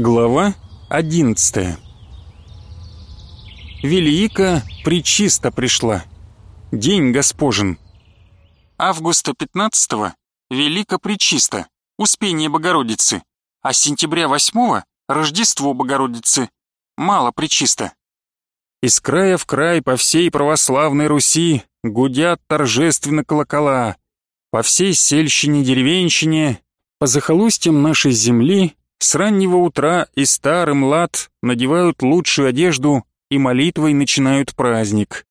Глава 11 Велика причисто пришла. День Госпожин. Августа 15-го Велика причисто, Успение Богородицы, а сентября 8-го Рождество Богородицы, мало причисто. Из края в край по всей православной Руси гудят торжественно колокола. По всей сельщине-деревенщине, по захолустьям нашей земли с раннего утра и старый млад надевают лучшую одежду и молитвой начинают праздник.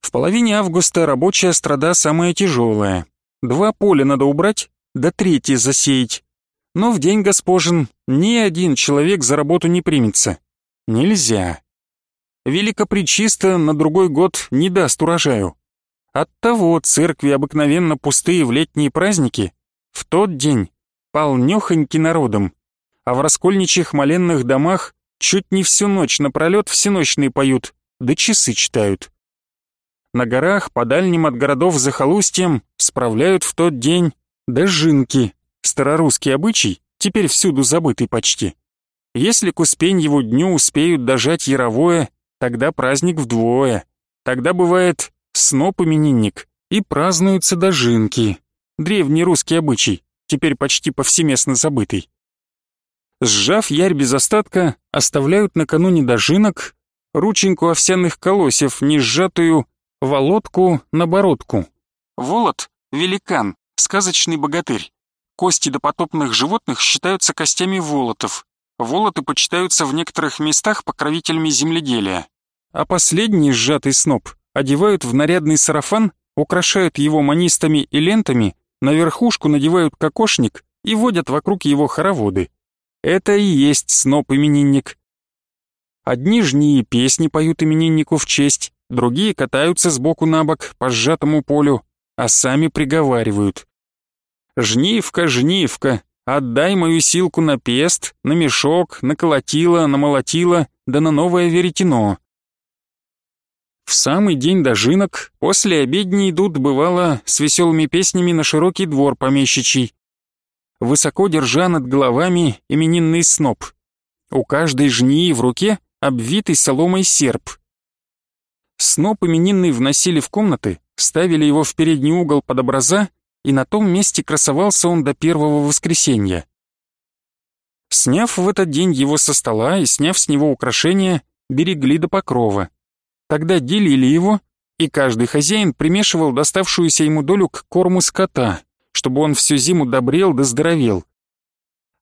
В половине августа рабочая страда самая тяжелая. Два поля надо убрать, да третье засеять. Но в день госпожин ни один человек за работу не примется. Нельзя. Великопречисто на другой год не даст урожаю. Оттого церкви обыкновенно пустые в летние праздники в тот день полнёхоньки народом а в раскольничьих моленных домах чуть не всю ночь напролёт всеночные поют, да часы читают. На горах, по дальним от городов захолустьям, справляют в тот день дожинки, старорусский обычай, теперь всюду забытый почти. Если к Успеньеву дню успеют дожать Яровое, тогда праздник вдвое. Тогда бывает сноп-именинник и празднуются дожинки. Древний русский обычай, теперь почти повсеместно забытый. Сжав ярь без остатка, оставляют накануне дожинок рученьку овсяных колосьев, не сжатую, володку на бородку. Волод — великан, сказочный богатырь. Кости допотопных животных считаются костями волотов. Волоты почитаются в некоторых местах покровителями земледелия. А последний сжатый сноп одевают в нарядный сарафан, украшают его манистами и лентами, на верхушку надевают кокошник и водят вокруг его хороводы. Это и есть сноп-именинник. Одни жнии песни поют имениннику в честь, другие катаются сбоку на бок по сжатому полю, а сами приговаривают. «Жнивка, жнивка, отдай мою силку на пест, на мешок, на колотило, на молотило, да на новое веретено». В самый день дожинок, после обедни идут, бывало, с веселыми песнями на широкий двор помещичий, высоко держа над головами именинный сноп. У каждой жнии в руке обвитый соломой серп. Сноп именинный вносили в комнаты, ставили его в передний угол под образа, и на том месте красовался он до первого воскресенья. Сняв в этот день его со стола и сняв с него украшения, берегли до покрова. Тогда делили его, и каждый хозяин примешивал доставшуюся ему долю к корму скота, чтобы он всю зиму добрел да здоровел.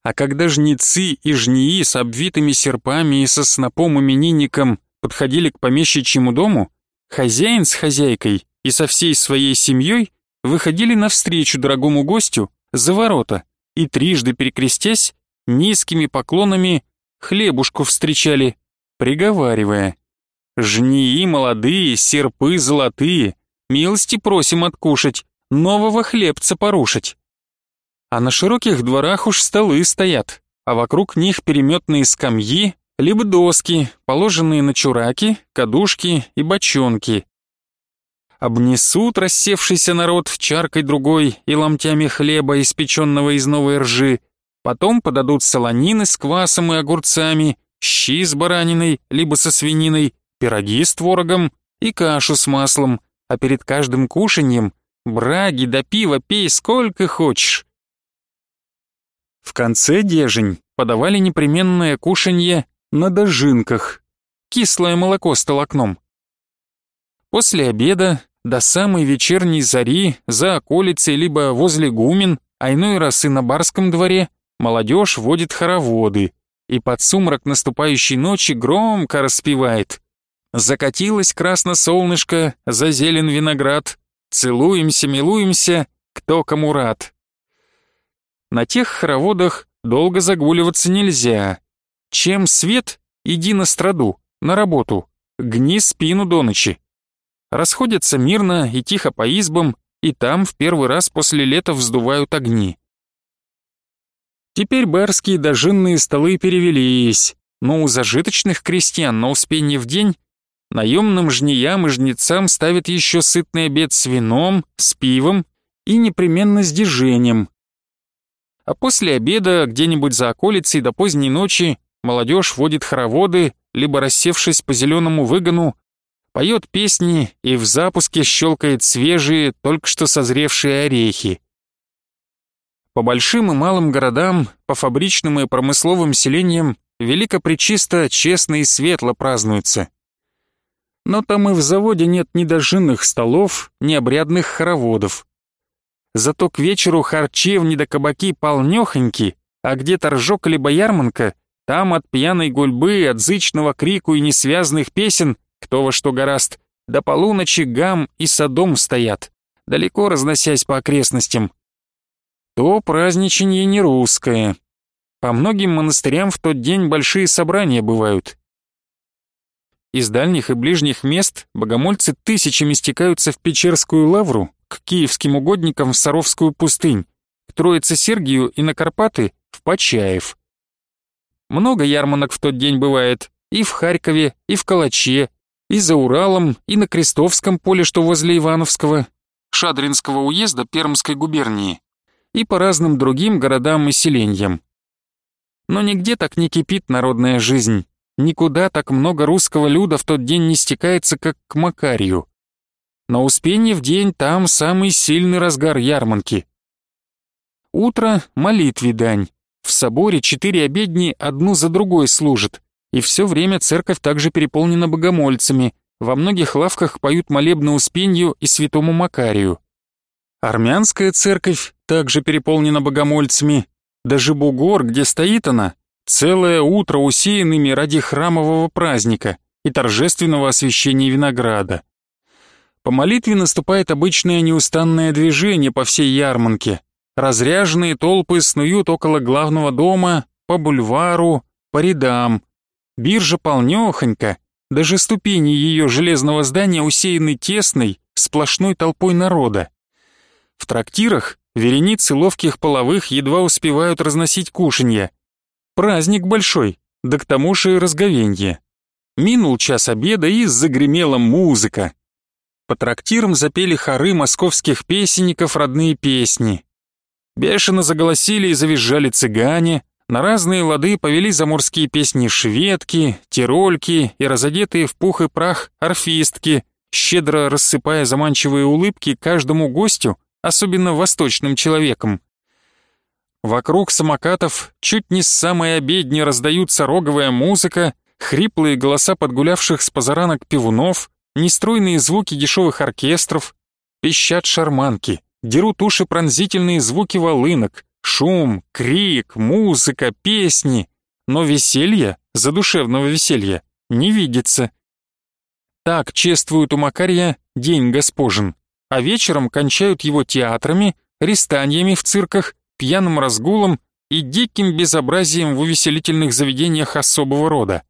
А когда жнецы и жнии с обвитыми серпами и со снопом именинником подходили к помещичьему дому, хозяин с хозяйкой и со всей своей семьей выходили навстречу дорогому гостю за ворота и трижды перекрестясь, низкими поклонами хлебушку встречали, приговаривая «Жнии молодые, серпы золотые, милости просим откушать, нового хлебца порушить. А на широких дворах уж столы стоят, а вокруг них переметные скамьи, либо доски, положенные на чураки, кадушки и бочонки. Обнесут рассевшийся народ чаркой другой и ломтями хлеба, испеченного из новой ржи, потом подадут солонины с квасом и огурцами, щи с бараниной, либо со свининой, пироги с творогом и кашу с маслом, а перед каждым кушаньем Браги да пива пей сколько хочешь. В конце дежень подавали непременное кушанье на дожинках, кислое молоко с толокном. После обеда до самой вечерней зари за околицей либо возле гумен, а иной раз и на барском дворе, молодежь водит хороводы и под сумрак наступающей ночи громко распевает. Закатилось красно солнышко, за зелен виноград, Целуемся, милуемся, кто кому рад. На тех хороводах долго загуливаться нельзя. Чем свет, иди на страду, на работу, гни спину до ночи. Расходятся мирно и тихо по избам, и там в первый раз после лета вздувают огни. Теперь барские дожинные столы перевелись, но у зажиточных крестьян на успенье в день Наемным жнеям и жнецам ставят еще сытный обед с вином, с пивом и непременно с дежением. А после обеда где-нибудь за околицей до поздней ночи молодежь водит хороводы, либо рассевшись по зеленому выгону, поет песни и в запуске щелкает свежие, только что созревшие орехи. По большим и малым городам, по фабричным и промысловым селениям Великопречисто честно и светло празднуется. Но там и в заводе нет ни дожинных столов, ни обрядных хороводов. Зато к вечеру харчевни да кабаки полнёхоньки, а где торжок либо ярманка, там от пьяной гульбы, от зычного крику и несвязных песен, кто во что гораст, до полуночи гам и садом стоят, далеко разносясь по окрестностям. То праздничанье не русское. По многим монастырям в тот день большие собрания бывают. Из дальних и ближних мест богомольцы тысячами стекаются в Печерскую лавру, к киевским угодникам в Саровскую пустынь, к Троице Сергию и на Карпаты в Почаев. Много ярманок в тот день бывает и в Харькове, и в Калаче, и за Уралом, и на Крестовском поле, что возле Ивановского, Шадринского уезда Пермской губернии, и по разным другим городам и селениям. Но нигде так не кипит народная жизнь, никуда так много русского люда в тот день не стекается, как к Макарию. На Успенье в день там самый сильный разгар ярманки. Утро — молитве дань. В соборе четыре обедни одну за другой служат, и все время церковь также переполнена богомольцами, во многих лавках поют молебны Успенью и святому Макарию. Армянская церковь также переполнена богомольцами, даже бугор, где стоит она, целое утро усеянными ради храмового праздника и торжественного освящения винограда. По молитве наступает обычное неустанное движение по всей ярманке, Разряженные толпы снуют около главного дома, по бульвару, по рядам. Биржа полнёхонька, даже ступени ее железного здания усеяны тесной, сплошной толпой народа. В трактирах вереницы ловких половых едва успевают разносить кушанья. Праздник большой, да к тому же и разговенье. Минул час обеда и загремела музыка. По трактирам запели хоры московских песенников родные песни. Бешено заголосили и завизжали цыгане, на разные лады повели заморские песни шведки, тирольки и разодетые в пух и прах орфистки, щедро рассыпая заманчивые улыбки каждому гостю, особенно восточным человеком. Вокруг самокатов чуть не с самой обедни раздаются роговая музыка, хриплые голоса подгулявших с позаранок пивунов, нестройные звуки дешевых оркестров, пищат шарманки дерут уши пронзительные звуки волынок, шум, крик, музыка, песни, но веселья, задушевного веселья, не видится. Так чествуют у Макария День Госпожин, а вечером кончают его театрами, рестаниями в цирках, пьяным разгулом и диким безобразием в увеселительных заведениях особого рода.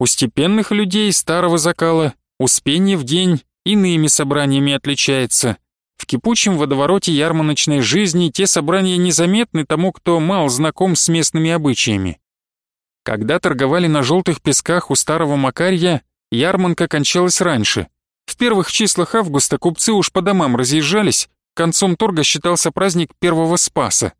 У степенных людей старого закала успение в день иными собраниями отличается. В кипучем водовороте ярмарочной жизни те собрания незаметны тому, кто мал знаком с местными обычаями. Когда торговали на желтых песках у старого Макарья, ярмарка кончалась раньше. В первых числах августа купцы уж по домам разъезжались, концом торга считался праздник первого Спаса.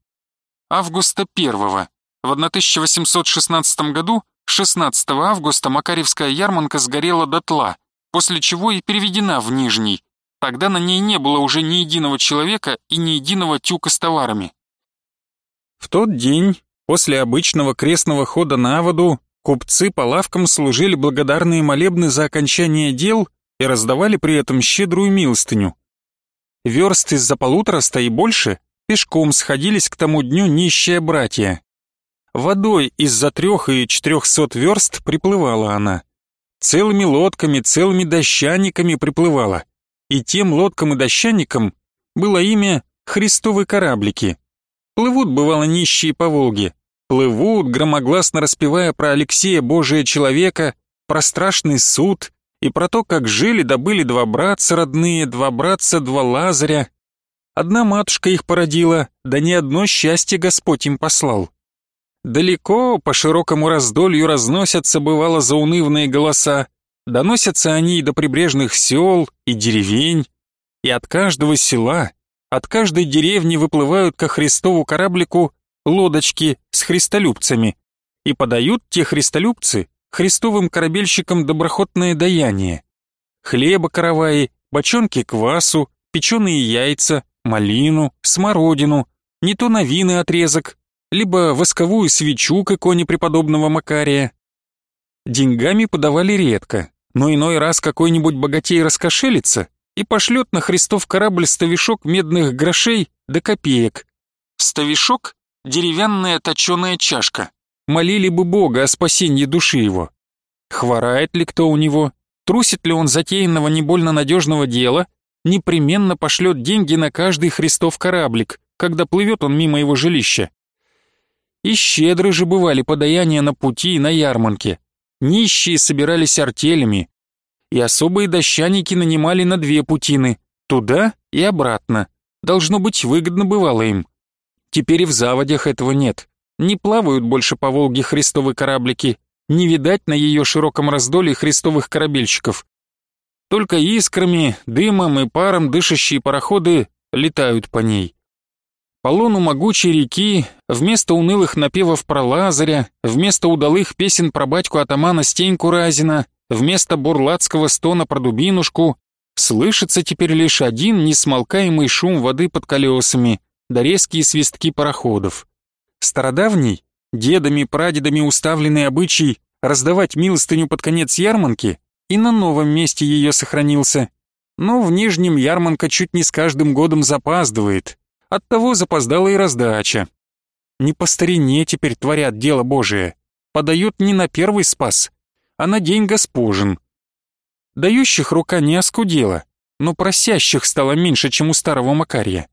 Августа первого. В 1816 году, 16 августа, Макаревская ярмарка сгорела дотла, после чего и переведена в Нижний, Тогда на ней не было уже ни единого человека и ни единого тюка с товарами. В тот день, после обычного крестного хода на воду, купцы по лавкам служили благодарные молебны за окончание дел и раздавали при этом щедрую милостыню. Верст из-за полутораста и больше пешком сходились к тому дню нищие братья. Водой из-за трех и четырехсот верст приплывала она. Целыми лодками, целыми дощаниками приплывала и тем лодкам и дощаникам было имя «Христовы кораблики». Плывут, бывало, нищие по Волге, плывут, громогласно распевая про Алексея Божия человека, про страшный суд и про то, как жили добыли два братца родные, два братца, два Лазаря. Одна матушка их породила, да не одно счастье Господь им послал. Далеко по широкому раздолью разносятся, бывало, заунывные голоса, Доносятся они и до прибрежных сел и деревень, и от каждого села, от каждой деревни выплывают ко Христову кораблику лодочки с христолюбцами, и подают те христолюбцы христовым корабельщикам доброхотное даяние. Хлеба караваи, бочонки квасу, печеные яйца, малину, смородину, не то на вины отрезок, либо восковую свечу к иконе преподобного Макария. Деньгами подавали редко, но иной раз какой-нибудь богатей раскошелится и пошлет на Христов корабль ставишок медных грошей до копеек. Ставишок — деревянная точеная чашка. Молили бы Бога о спасении души его. Хворает ли кто у него, трусит ли он затеянного не больно надежного дела, непременно пошлет деньги на каждый Христов кораблик, когда плывет он мимо его жилища. И щедры же бывали подаяния на пути и на ярмарке. Нищие собирались артелями, и особые дощаники нанимали на две путины, туда и обратно. Должно быть, выгодно бывало им. Теперь и в заводях этого нет. Не плавают больше по Волге христовы кораблики, не видать на ее широком раздоле христовых корабельщиков. Только искрами, дымом и паром дышащие пароходы летают по ней. По лону могучей реки, вместо унылых напевов про Лазаря, вместо удалых песен про батьку-атамана Стеньку Разина, вместо бурлацкого стона про дубинушку, слышится теперь лишь один несмолкаемый шум воды под колесами, да резкие свистки пароходов. Стародавний, дедами-прадедами уставленный обычай раздавать милостыню под конец ярманки и на новом месте ее сохранился. Но в Нижнем ярманка чуть не с каждым годом запаздывает, оттого запоздала и раздача. Не по старине теперь творят дело Божие, подают не на первый спас, а на день госпожин. Дающих рука не оскудела, но просящих стало меньше, чем у старого Макария.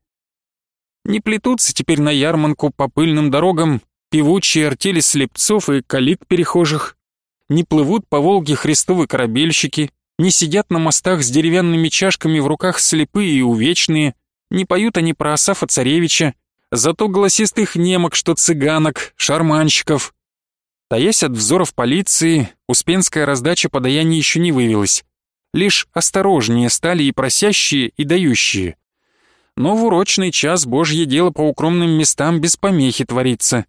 Не плетутся теперь на ярманку по пыльным дорогам певучие артели слепцов и калик перехожих, не плывут по Волге христовы корабельщики, не сидят на мостах с деревянными чашками в руках слепые и увечные, не поют они про Асафа Царевича, зато голосистых немок, что цыганок, шарманщиков. Таясь от взоров полиции, успенская раздача подаяний еще не вывелась. Лишь осторожнее стали и просящие, и дающие но в урочный час Божье дело по укромным местам без помехи творится.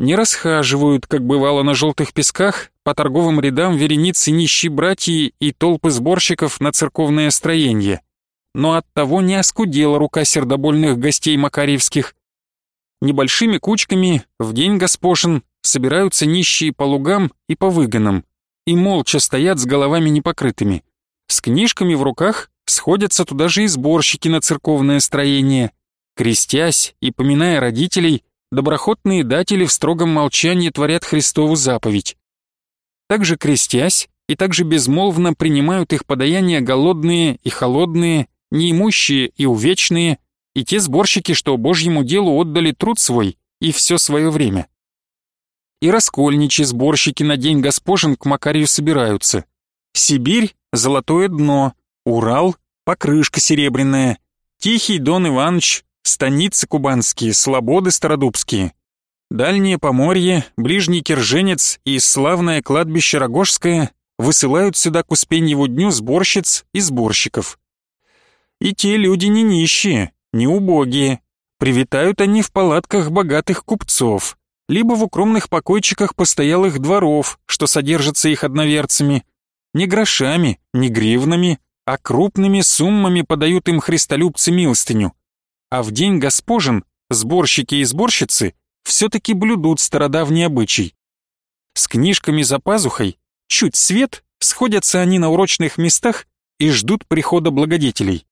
Не расхаживают, как бывало на желтых песках, по торговым рядам вереницы нищие братья и толпы сборщиков на церковное строение. Но оттого не оскудела рука сердобольных гостей макарьевских. Небольшими кучками в день госпошин собираются нищие по лугам и по выгонам и молча стоят с головами непокрытыми, с книжками в руках Сходятся туда же и сборщики на церковное строение. Крестясь и поминая родителей, доброхотные датели в строгом молчании творят Христову заповедь. Также крестясь и также безмолвно принимают их подаяния голодные и холодные, неимущие и увечные, и те сборщики, что Божьему делу отдали труд свой и все свое время. И раскольничьи сборщики на день Госпожин к Макарию собираются. Сибирь — золотое дно, Урал, покрышка серебряная, Тихий Дон Иванович, станицы кубанские, слободы стародубские. Дальнее Поморье, ближний Кирженец и славное кладбище Рогожское высылают сюда к Успеньеву дню сборщиц и сборщиков. И те люди не нищие, не убогие. Привитают они в палатках богатых купцов, либо в укромных покойчиках постоялых дворов, что содержатся их одноверцами. Не грошами, не гривнами, а крупными суммами подают им христолюбцы милостыню. А в день госпожин сборщики и сборщицы все-таки блюдут стародавний обычай. С книжками за пазухой, чуть свет, сходятся они на урочных местах и ждут прихода благодетелей.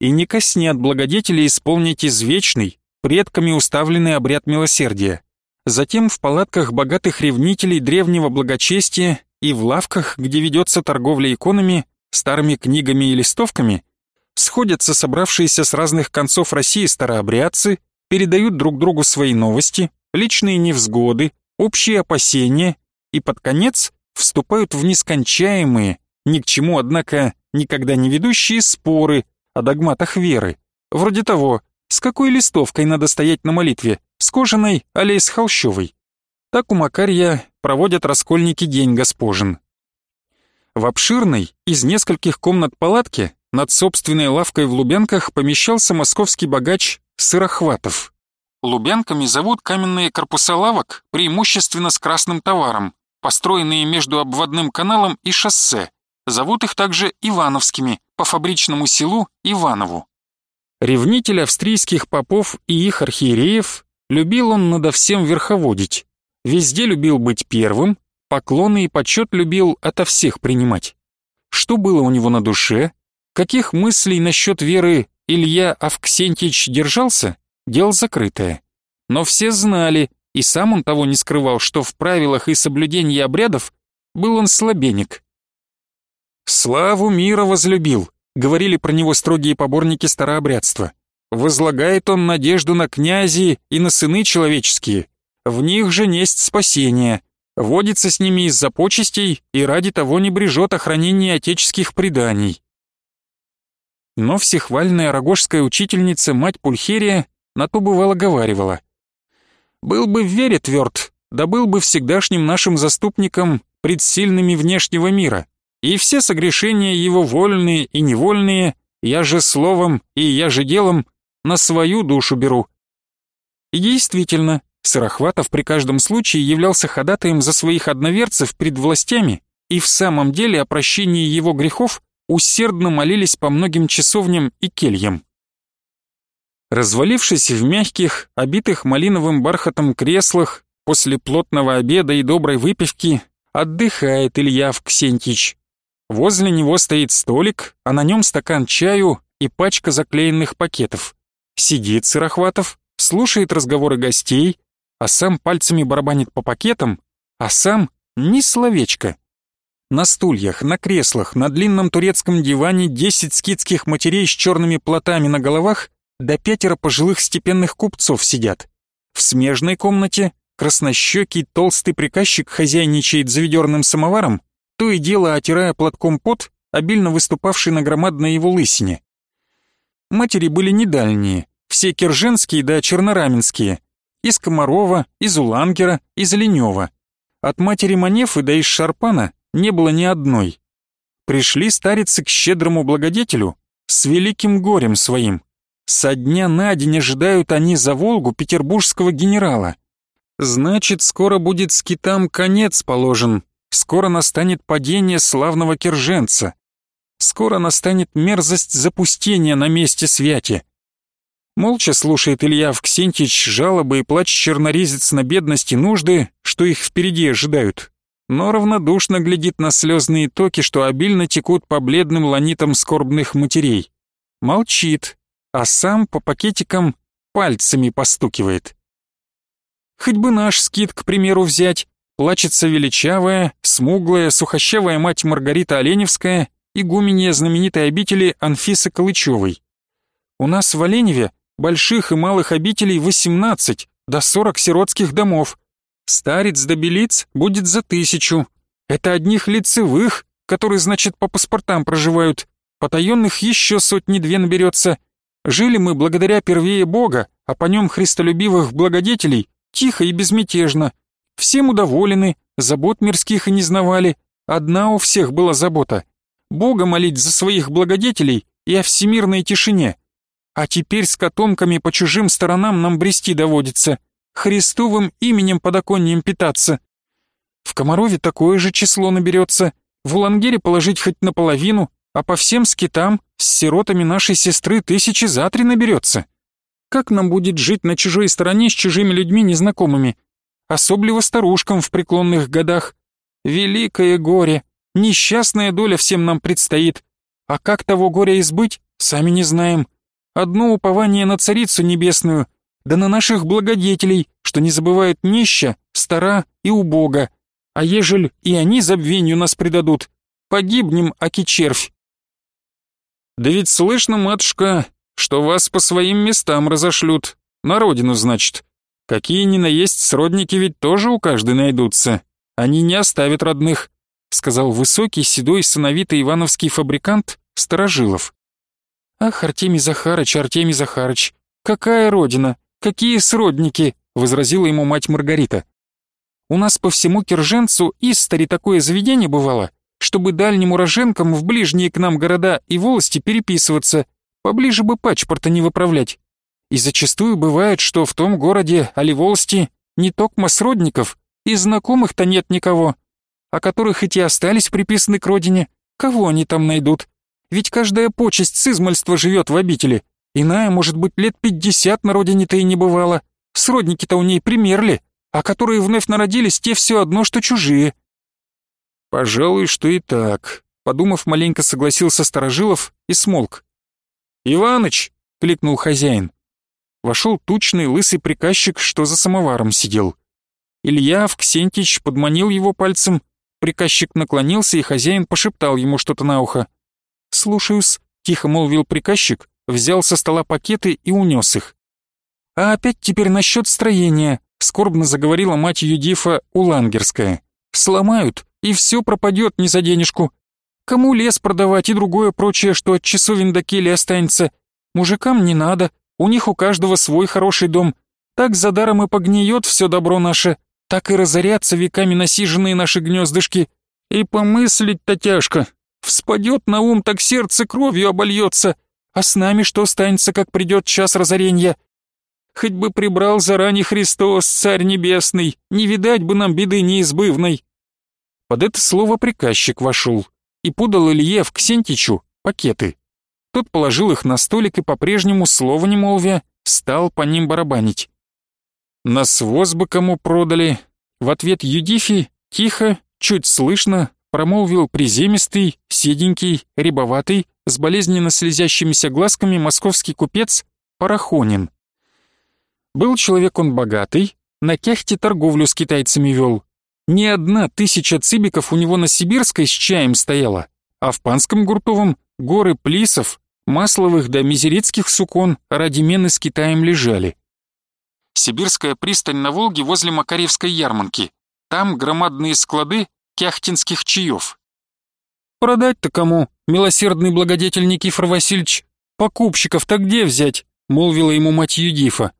И не коснят благодетелей исполнить извечный, предками уставленный обряд милосердия. Затем в палатках богатых ревнителей древнего благочестия и в лавках, где ведется торговля иконами, старыми книгами и листовками, сходятся собравшиеся с разных концов России старообрядцы, передают друг другу свои новости, личные невзгоды, общие опасения и под конец вступают в нескончаемые, ни к чему, однако, никогда не ведущие споры о догматах веры, вроде того, с какой листовкой надо стоять на молитве, с кожаной, али с холщовой. Так у Макарья проводят раскольники День Госпожин. В обширной, из нескольких комнат палатке, над собственной лавкой в Лубянках помещался московский богач Сырохватов. Лубянками зовут каменные корпуса лавок преимущественно с красным товаром, построенные между обводным каналом и шоссе. Зовут их также Ивановскими, по фабричному селу Иванову. Ревнитель австрийских попов и их архиереев, любил он надо всем верховодить. Везде любил быть первым, поклоны и почет любил ото всех принимать. Что было у него на душе, каких мыслей насчет веры Илья Авксентьевич держался, дело закрытое. Но все знали, и сам он того не скрывал, что в правилах и соблюдении обрядов был он слабенек. «Славу мира возлюбил», — говорили про него строгие поборники старообрядства. «Возлагает он надежду на князи и на сыны человеческие. В них же несть спасение. Водится с ними из-за почестей и ради того не брежет охранение отеческих преданий». Но всехвальная рогожская учительница, мать Пульхерия, на то бывало говаривала. «Был бы в вере тверд, да был бы всегдашним нашим заступником пред сильными внешнего мира, и все согрешения его вольные и невольные, я же словом и я же делом на свою душу беру». И действительно, Сырохватов при каждом случае являлся ходатаем за своих одноверцев пред властями, и в самом деле о прощении его грехов усердно молились по многим часовням и кельям. Развалившись в мягких, обитых малиновым бархатом креслах, после плотного обеда и доброй выпивки, отдыхает Илья Авксентьич. Возле него стоит столик, а на нем стакан чаю и пачка заклеенных пакетов. Сидит Сырохватов, слушает разговоры гостей, а сам пальцами барабанит по пакетам, а сам ни словечко. На стульях, на креслах, на длинном турецком диване десять скидских матерей с черными платами на головах да пятеро пожилых степенных купцов сидят. В смежной комнате краснощекий толстый приказчик хозяйничает за ведерным самоваром, то и дело отирая платком пот, обильно выступавший на громадной его лысине. Матери были недальние, все кирженские да чернораменские, из Комарова, из Улангера, из Ленева. От матери Манефы да из Шарпана не было ни одной. Пришли старицы к щедрому благодетелю с великим горем своим. Со дня на день ожидают они за Волгу петербургского генерала. Значит, скоро будет скитам конец положен, скоро настанет падение славного кирженца, скоро настанет мерзость запустения на месте святи. Молча слушает Илья Авксентьевич жалобы и плач чернорезец на бедности нужды, что их впереди ожидают но равнодушно глядит на слезные токи, что обильно текут по бледным ланитам скорбных матерей. Молчит, а сам по пакетикам пальцами постукивает. Хоть бы наш скит, к примеру, взять, плачется величавая, смуглая, сухощавая мать Маргарита Оленевская, игуменья знаменитой обители Анфисы Калычевой. У нас в Оленеве больших и малых обителей 18 до 40 сиротских домов, Старец до белиц будет за тысячу. Это одних лицевых, которые, значит, по паспортам проживают. Потаенных еще сотни-две наберется. Жили мы благодаря первее Бога, а по нем христолюбивых благодетелей, тихо и безмятежно. Всем удоволены, забот мирских и не знавали. Одна у всех была забота. Бога молить за своих благодетелей и о всемирной тишине. А теперь с котомками по чужим сторонам нам брести доводится. Христовым именем под оконьем питаться. В Комарове такое же число наберется, в Улангере положить хоть наполовину, а по всем скитам с сиротами нашей сестры тысячи за три наберется. Как нам будет жить на чужой стороне с чужими людьми незнакомыми? Особливо старушкам в преклонных годах. Великое горе, несчастная доля всем нам предстоит. А как того горя избыть, сами не знаем. Одно упование на Царицу Небесную, да на наших благодетелей, что не забывают нища, стара и убога. А ежель и они забвенью нас предадут, погибнем, аки червь. Да ведь слышно, матушка, что вас по своим местам разошлют, на родину, значит. Какие ни на есть сродники ведь тоже у каждой найдутся. Они не оставят родных, сказал высокий, седой, сыновитый ивановский фабрикант Старожилов. Ах, Артемий Захарыч, Артемий Захарыч, какая родина? «Какие сродники?» — возразила ему мать Маргарита. «У нас по всему Кирженцу истори такое заведение бывало, чтобы дальним уроженкам в ближние к нам города и волости переписываться, поближе бы пачпорта не выправлять. И зачастую бывает, что в том городе Оливолсти не токмо сродников, и знакомых-то нет никого, о которых эти остались приписаны к родине. Кого они там найдут? Ведь каждая почесть с живет в обители. Иная, может быть, лет пятьдесят на родине-то и не бывало. Сродники-то у ней примерли, а которые вновь народились, те все одно, что чужие. Пожалуй, что и так. Подумав, маленько согласился Старожилов и смолк. «Иваныч!» — кликнул хозяин. Вошел тучный лысый приказчик, что за самоваром сидел. Илья Авксентич подманил его пальцем, приказчик наклонился, и хозяин пошептал ему что-то на ухо. «Слушаюсь», — тихо молвил приказчик, взял со стола пакеты и унес их. «А опять теперь насчет строения», — скорбно заговорила мать Юдифа Улангерская. «Сломают, и все пропадет не за денежку. Кому лес продавать и другое прочее, что от часовен до кели останется? Мужикам не надо, у них у каждого свой хороший дом. Так за даром и погниет все добро наше так и разорятся веками насиженные наши гнездышки. И помыслить-то тяжко. Вспадет на ум, так сердце кровью обольется. А с нами что останется, как придет час разорения? Хоть бы прибрал заранее Христос, Царь Небесный, не видать бы нам беды неизбывной. Под это слово приказчик вошел и подал Илье в Ксентичу пакеты. Тот положил их на столик и по-прежнему, слова не молвя, стал по ним барабанить. На своз бы кому продали. В ответ Юдифи тихо, чуть слышно, промолвил приземистый, седенький, рябоватый, с болезненно слезящимися глазками московский купец Парахонин. Был человек он богатый, на кяхте торговлю с китайцами вел. Не одна тысяча цибиков у него на Сибирской с чаем стояла, а в Панском Гуртовом горы плисов, масловых да мизерицких сукон ради мены с Китаем лежали. Сибирская пристань на Волге возле Макаревской ярмарки. Там громадные склады кяхтинских чаев. «Продать-то кому, милосердный благодетель Никифор Васильевич? Покупщиков-то где взять?» — молвила ему мать Юдифа.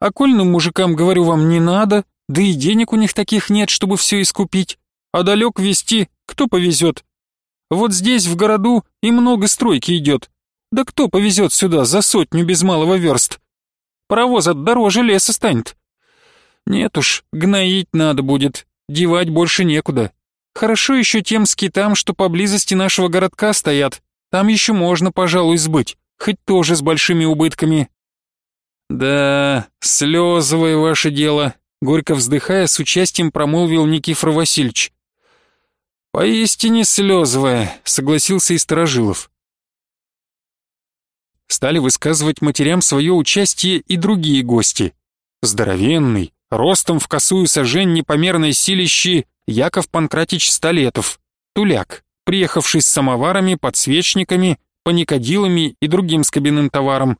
«Окольным мужикам, говорю вам, не надо, да и денег у них таких нет, чтобы все искупить. А далек везти кто повезет? Вот здесь, в городу, и много стройки идет. Да кто повезет сюда за сотню без малого верст? Паровоз от дороже леса станет. Нет уж, гноить надо будет, девать больше некуда. Хорошо еще тем скитам, что поблизости нашего городка стоят. Там еще можно, пожалуй, сбыть, хоть тоже с большими убытками. Да, слезовое ваше дело, горько вздыхая, с участием промолвил Никифор Васильевич. «Поистине слезовая», — согласился и Старожилов стали высказывать матерям свое участие и другие гости. Здоровенный, ростом в косую сажень непомерной силищи Яков Панкратич Столетов, туляк, приехавший с самоварами, подсвечниками, паникодилами и другим скобяным товаром.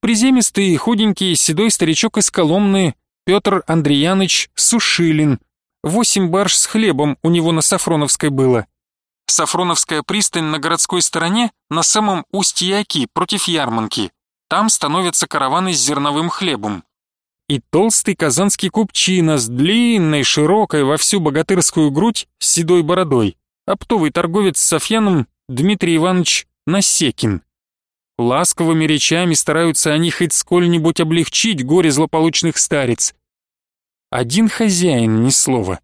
Приземистый и худенький седой старичок из Коломны Петр Андреяныч Сушилин. Восемь барж с хлебом у него на Сафроновской было. Сафроновская пристань на городской стороне, на самом устье Оки, против Ярманки. Там становятся караваны с зерновым хлебом. И толстый казанский купчина с длинной, широкой во всю богатырскую грудь с седой бородой, оптовый торговец с Софьяном Дмитрий Иванович Насекин. Ласковыми речами стараются они хоть сколь-нибудь облегчить горе злополучных старец. Один хозяин ни слова.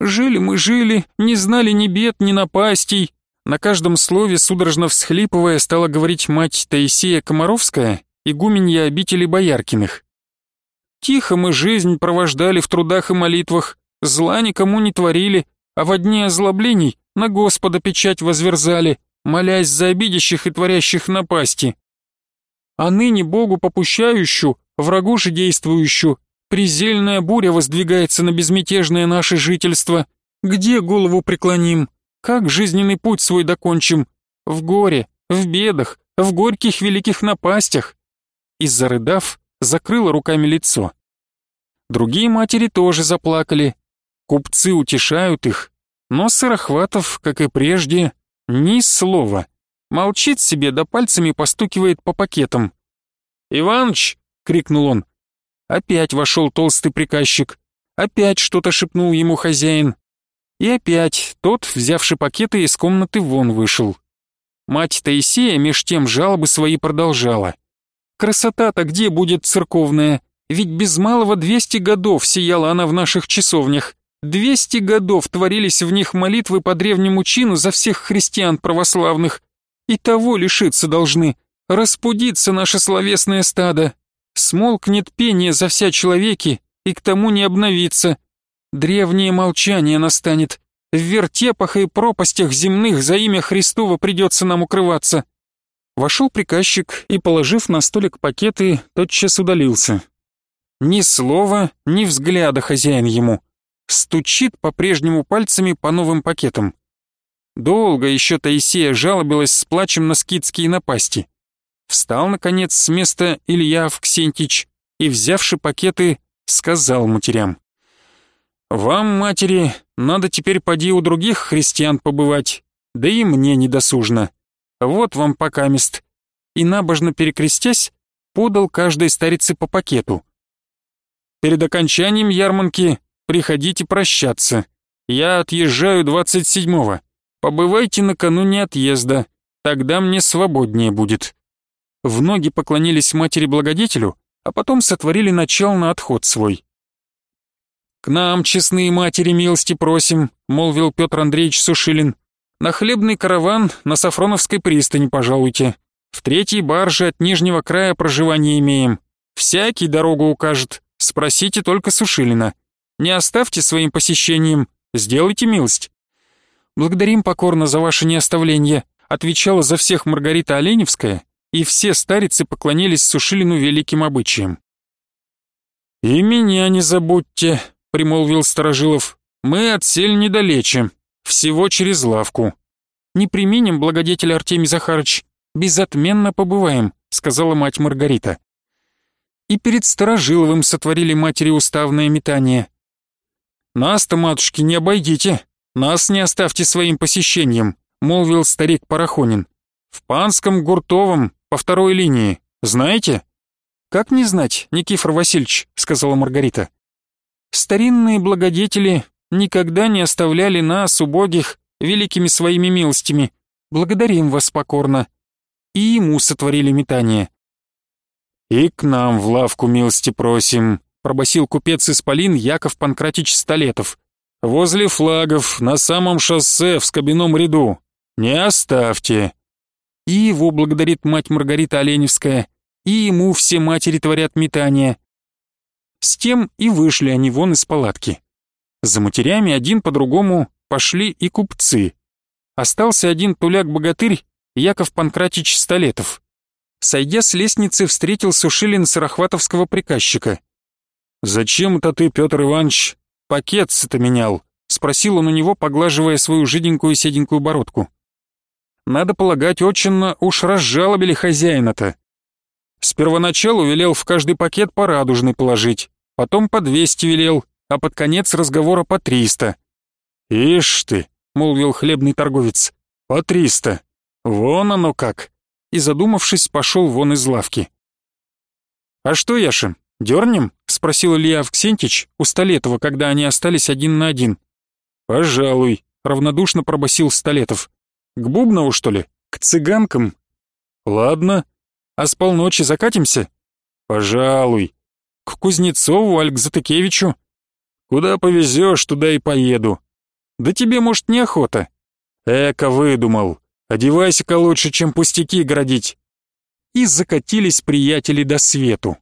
Жили мы, жили, не знали ни бед, ни напастей. На каждом слове, судорожно всхлипывая, стала говорить мать Таисия Комаровская, игуменья обители Бояркиных. Тихо мы жизнь провождали в трудах и молитвах, зла никому не творили, а в дни озлоблений на Господа печать возверзали, молясь за обидящих и творящих напасти. А ныне Богу попущающую, врагу же действующую, Призельная буря воздвигается на безмятежное наше жительство. Где голову преклоним? Как жизненный путь свой докончим? В горе, в бедах, в горьких великих напастях. И зарыдав, закрыла руками лицо. Другие матери тоже заплакали. Купцы утешают их, но Сырохватов, как и прежде, ни слова. Молчит себе, да пальцами постукивает по пакетам. «Иваныч!» — крикнул он. Опять вошел толстый приказчик. Опять что-то шепнул ему хозяин. И опять тот, взявший пакеты, из комнаты вон вышел. Мать Таисея меж тем жалобы свои продолжала. Красота-то где будет церковная? Ведь без малого двести годов сияла она в наших часовнях. Двести годов творились в них молитвы по древнему чину за всех христиан православных. И того лишиться должны. Распудится наше словесное стадо. Смолкнет пение за вся человеки, и к тому не обновится. Древнее молчание настанет. В вертепах и пропастях земных за имя Христово придется нам укрываться. Вошел приказчик и, положив на столик пакеты, тотчас удалился. Ни слова, ни взгляда хозяин ему. Стучит по-прежнему пальцами по новым пакетам. Долго еще Таисия жалобилась с плачем на скидские напасти. Встал, наконец, с места Илья Авксентич и, взявши пакеты, сказал матерям. «Вам, матери, надо теперь поди у других христиан побывать, да и мне недосужно. Вот вам покамест». И набожно перекрестясь, подал каждой старице по пакету. «Перед окончанием ярмарки приходите прощаться. Я отъезжаю двадцать седьмого. Побывайте накануне отъезда, тогда мне свободнее будет». В ноги поклонились матери-благодетелю, а потом сотворили начал на отход свой. «К нам, честные матери, милости просим», — молвил Петр Андреевич Сушилин. «На хлебный караван на Сафроновской пристани пожалуйте. В третьей барже от нижнего края проживания имеем. Всякий дорогу укажет. Спросите только Сушилина. Не оставьте своим посещением, сделайте милость». «Благодарим покорно за ваше неоставление», — отвечала за всех Маргарита Оленевская, и все старицы поклонились Сушилину великим обычаям. «И меня не забудьте», — примолвил Старожилов. «Мы отсель недалече, всего через лавку». «Не применим, благодетель Артемий Захарыч, безотменно побываем», — сказала мать Маргарита. И перед Старожиловым сотворили матери уставное метание. «Нас-то, матушки, не обойдите, нас не оставьте своим посещением», — молвил старик Парахонин. «В Панском Гуртовом, по второй линии, знаете?» «Как не знать, Никифор Васильевич», — сказала Маргарита. Старинные благодетели никогда не оставляли нас, убогих, великими своими милостями. Благодарим вас покорно. И ему сотворили метание. «И к нам в лавку милости просим», — пробасил купец Исполин Яков Панкратич Столетов. «Возле флагов, на самом шоссе, в скобяном ряду. Не оставьте». И его благодарит мать Маргарита Оленевская, и ему все матери творят метания. С тем и вышли они вон из палатки. За матерями один по другому пошли и купцы. Остался один туляк-богатырь Яков Панкратич Столетов. Сойдя с лестницы, встретил Сушилин сарахватовского приказчика. «Зачем это ты, Петр Иванович, пакет-то менял?» — спросил он у него, поглаживая свою жиденькую седенькую бородку. «Надо полагать, очень уж разжалобили хозяина-то. С первоначалу велел в каждый пакет по радужной положить, потом по 200 велел, а под конец разговора по 300. «Ишь ты», — молвил хлебный торговец, — «по 300. Вон оно как». И, задумавшись, пошел вон из лавки. «А что, Яша, дернем?» — спросил Илья Авксентич у Столетова, когда они остались один на один. «Пожалуй», — равнодушно пробасил Столетов. «К Бубнову, что ли? К цыганкам?» «Ладно», а с полночи закатимся? Пожалуй. К Кузнецову, аль к Затыкевичу? Куда повезешь, туда и поеду. Да тебе, может, неохота? Эка выдумал. Одевайся-ка лучше, чем пустяки градить. И закатились приятели до свету.